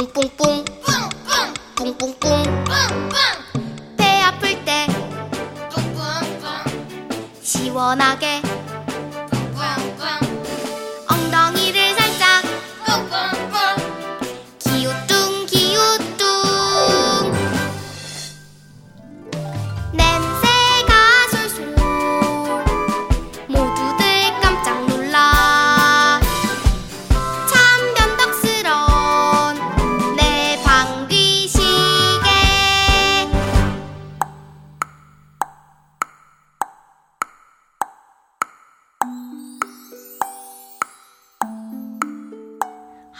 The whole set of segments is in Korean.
뿡뿡뿡. 뿡뿡뿡. 배 아플 때. 시원하게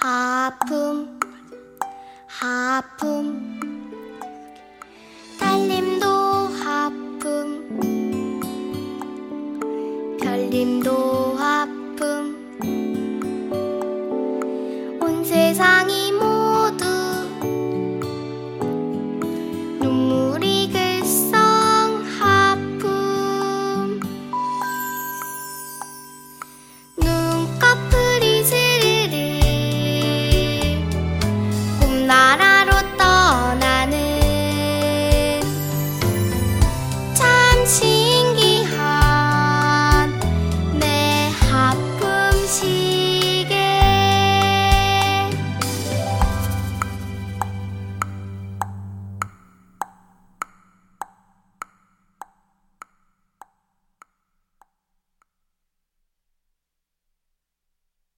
하품 하품. 달님도 하품 별님도 na na